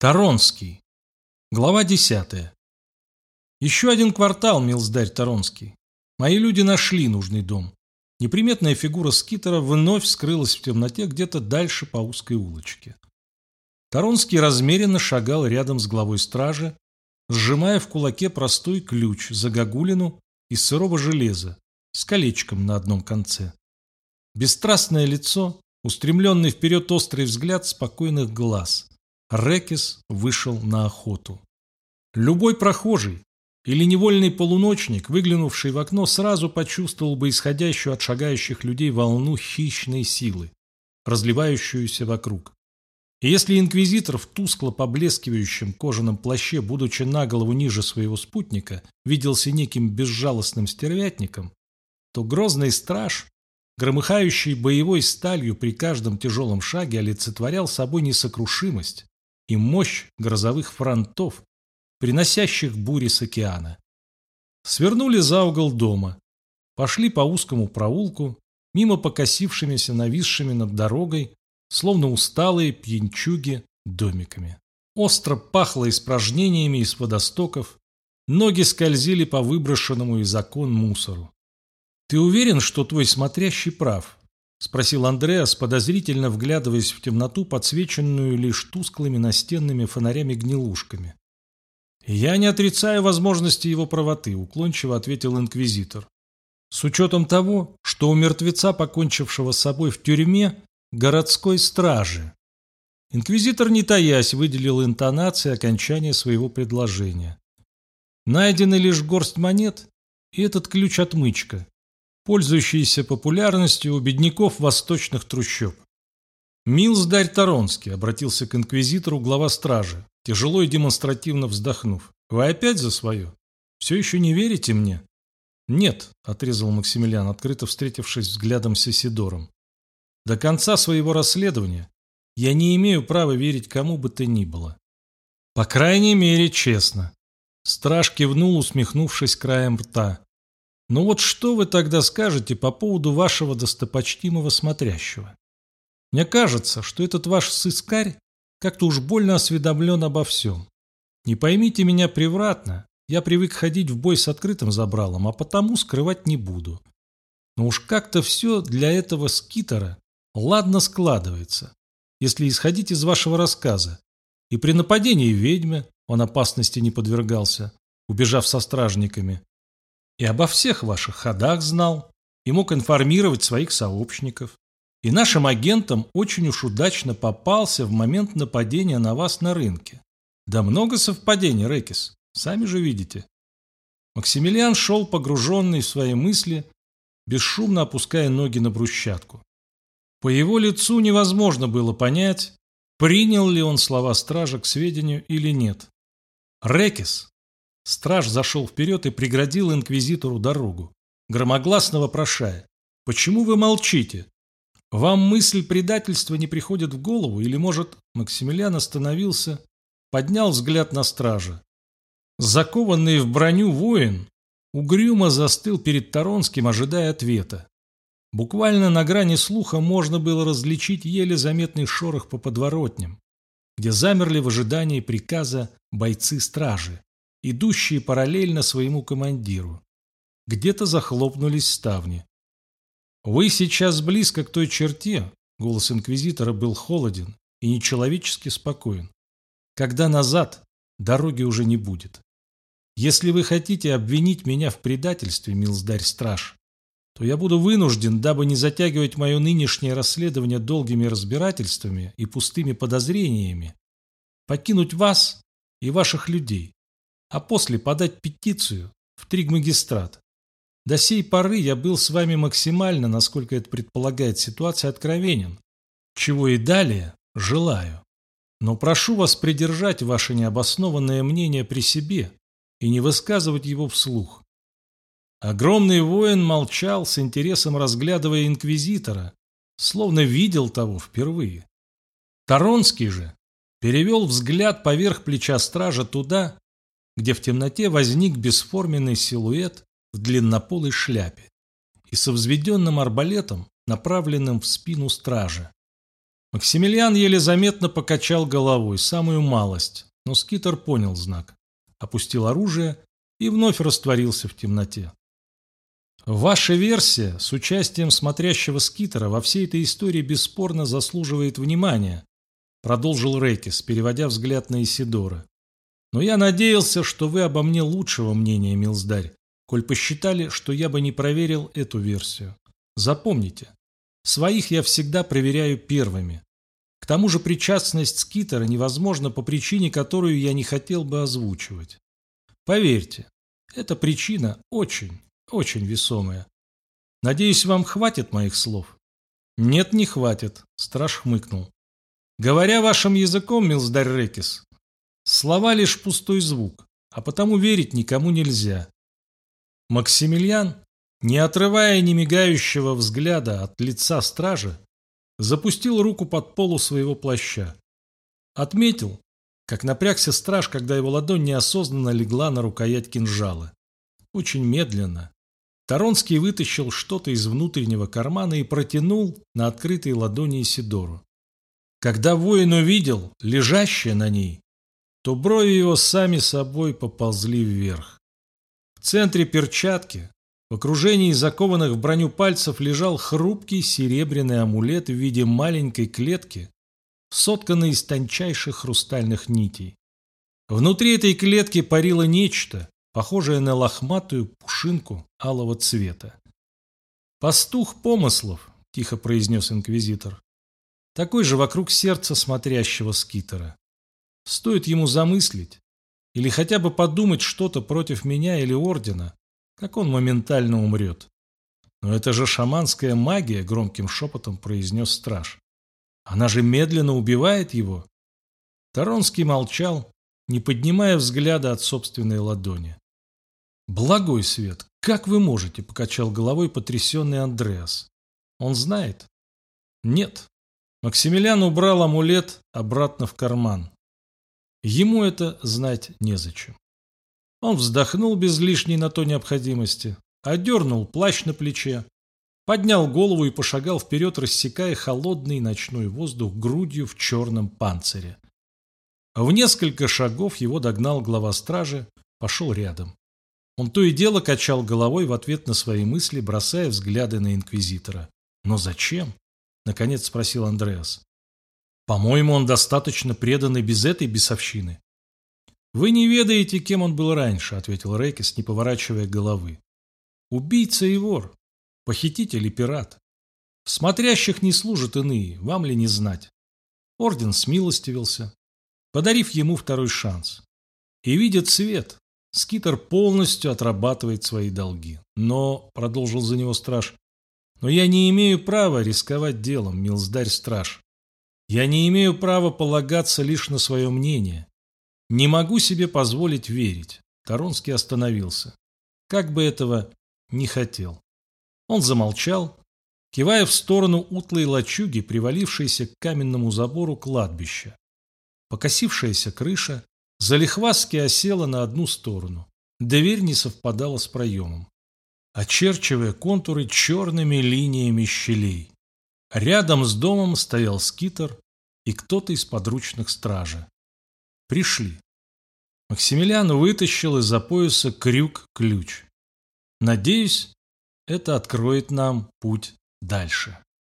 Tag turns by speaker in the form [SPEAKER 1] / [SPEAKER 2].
[SPEAKER 1] Таронский. Глава 10. Еще один квартал, милздарь Таронский. Мои люди нашли нужный дом. Неприметная фигура скитера вновь скрылась в темноте где-то дальше по узкой улочке. Таронский размеренно шагал рядом с главой стражи, сжимая в кулаке простой ключ за гагулину из сырого железа с колечком на одном конце. Бесстрастное лицо, устремленный вперед острый взгляд спокойных глаз – Рекис вышел на охоту. Любой прохожий или невольный полуночник, выглянувший в окно, сразу почувствовал бы исходящую от шагающих людей волну хищной силы, разливающуюся вокруг. И если инквизитор в тускло поблескивающем кожаном плаще, будучи на голову ниже своего спутника, виделся неким безжалостным стервятником, то грозный страж, громыхающий боевой сталью при каждом тяжелом шаге, олицетворял собой несокрушимость, и мощь грозовых фронтов, приносящих бури с океана. Свернули за угол дома, пошли по узкому проулку, мимо покосившимися, нависшими над дорогой, словно усталые пьянчуги домиками. Остро пахло испражнениями из водостоков, ноги скользили по выброшенному из окон мусору. «Ты уверен, что твой смотрящий прав?» — спросил Андреас, подозрительно вглядываясь в темноту, подсвеченную лишь тусклыми настенными фонарями-гнилушками. «Я не отрицаю возможности его правоты», — уклончиво ответил инквизитор. «С учетом того, что у мертвеца, покончившего с собой в тюрьме, городской стражи». Инквизитор, не таясь, выделил интонации окончания своего предложения. Найдены лишь горсть монет и этот ключ-отмычка, пользующийся популярностью у бедняков восточных трущоб. «Милздарь Таронский», — обратился к инквизитору глава стражи, тяжело и демонстративно вздохнув. «Вы опять за свое? Все еще не верите мне?» «Нет», — отрезал Максимилиан, открыто встретившись взглядом с Исидором. «До конца своего расследования я не имею права верить кому бы то ни было. По крайней мере, честно». Страж кивнул, усмехнувшись краем рта. Ну вот что вы тогда скажете по поводу вашего достопочтимого смотрящего? Мне кажется, что этот ваш сыскарь как-то уж больно осведомлен обо всем. Не поймите меня превратно, я привык ходить в бой с открытым забралом, а потому скрывать не буду. Но уж как-то все для этого скитера ладно складывается, если исходить из вашего рассказа. И при нападении ведьмы он опасности не подвергался, убежав со стражниками, и обо всех ваших ходах знал, и мог информировать своих сообщников. И нашим агентам очень уж удачно попался в момент нападения на вас на рынке. Да много совпадений, Рекис, сами же видите. Максимилиан шел погруженный в свои мысли, бесшумно опуская ноги на брусчатку. По его лицу невозможно было понять, принял ли он слова стража к сведению или нет. Рекис, Страж зашел вперед и преградил инквизитору дорогу, громогласно вопрошая. «Почему вы молчите? Вам мысль предательства не приходит в голову? Или, может, Максимилиан остановился, поднял взгляд на стража? Закованный в броню воин угрюмо застыл перед Таронским, ожидая ответа. Буквально на грани слуха можно было различить еле заметный шорох по подворотням, где замерли в ожидании приказа бойцы-стражи идущие параллельно своему командиру. Где-то захлопнулись ставни. «Вы сейчас близко к той черте», — голос инквизитора был холоден и нечеловечески спокоен. «Когда назад дороги уже не будет. Если вы хотите обвинить меня в предательстве, милздарь-страж, то я буду вынужден, дабы не затягивать мое нынешнее расследование долгими разбирательствами и пустыми подозрениями, покинуть вас и ваших людей, а после подать петицию в Тригмагистрат. До сей поры я был с вами максимально, насколько это предполагает ситуация, откровенен, чего и далее желаю. Но прошу вас придержать ваше необоснованное мнение при себе и не высказывать его вслух. Огромный воин молчал, с интересом разглядывая инквизитора, словно видел того впервые. Таронский же перевел взгляд поверх плеча стража туда, где в темноте возник бесформенный силуэт в длиннополой шляпе и со взведенным арбалетом, направленным в спину стража. Максимилиан еле заметно покачал головой, самую малость, но скитер понял знак, опустил оружие и вновь растворился в темноте. Ваша версия с участием смотрящего скитера во всей этой истории бесспорно заслуживает внимания, продолжил Рейкис, переводя взгляд на Исидора. Но я надеялся, что вы обо мне лучшего мнения, Милздарь, коль посчитали, что я бы не проверил эту версию. Запомните, своих я всегда проверяю первыми. К тому же причастность скитера невозможна по причине, которую я не хотел бы озвучивать. Поверьте, эта причина очень, очень весомая. Надеюсь, вам хватит моих слов? Нет, не хватит, страж хмыкнул. Говоря вашим языком, милздарь Рекис, слова лишь пустой звук, а потому верить никому нельзя. Максимилиан, не отрывая ни мигающего взгляда от лица стража, запустил руку под полу своего плаща. Отметил, как напрягся страж, когда его ладонь неосознанно легла на рукоять кинжала. Очень медленно. Таронский вытащил что-то из внутреннего кармана и протянул на открытой ладони Исидору. Когда воин увидел лежащее на ней, то брови его сами собой поползли вверх. В центре перчатки, в окружении закованных в броню пальцев лежал хрупкий серебряный амулет в виде маленькой клетки, сотканной из тончайших хрустальных нитей. Внутри этой клетки парило нечто, похожее на лохматую пушинку алого цвета. «Пастух помыслов», — тихо произнес инквизитор, — «такой же вокруг сердца смотрящего скитера. Стоит ему замыслить или хотя бы подумать что-то против меня или ордена, как он моментально умрет. Но это же шаманская магия, громким шепотом произнес страж. Она же медленно убивает его. Таронский молчал, не поднимая взгляда от собственной ладони. «Благой свет, как вы можете?» – покачал головой потрясенный Андреас. «Он знает?» «Нет». Максимилиан убрал амулет обратно в карман. Ему это знать незачем. Он вздохнул без лишней на то необходимости, одернул плащ на плече, поднял голову и пошагал вперед, рассекая холодный ночной воздух грудью в черном панцире. В несколько шагов его догнал глава стражи, пошел рядом. Он то и дело качал головой в ответ на свои мысли, бросая взгляды на инквизитора. «Но зачем?» — наконец спросил Андреас. «По-моему, он достаточно предан и без этой бесовщины. «Вы не ведаете, кем он был раньше», — ответил Рейкис, не поворачивая головы. «Убийца и вор, похититель и пират. Смотрящих не служат иные, вам ли не знать?» Орден смилостивился, подарив ему второй шанс. И видит свет, Скитер полностью отрабатывает свои долги. Но, — продолжил за него страж, — но я не имею права рисковать делом, милздарь-страж. Я не имею права полагаться лишь на свое мнение. Не могу себе позволить верить. Таронский остановился. Как бы этого не хотел. Он замолчал, кивая в сторону утлой лачуги, привалившейся к каменному забору кладбища. Покосившаяся крыша залихвастски осела на одну сторону. Дверь не совпадала с проемом, очерчивая контуры черными линиями щелей. Рядом с домом стоял скитер и кто-то из подручных стражи. Пришли. Максимилиан вытащил из-за пояса крюк-ключ. Надеюсь, это откроет нам путь дальше.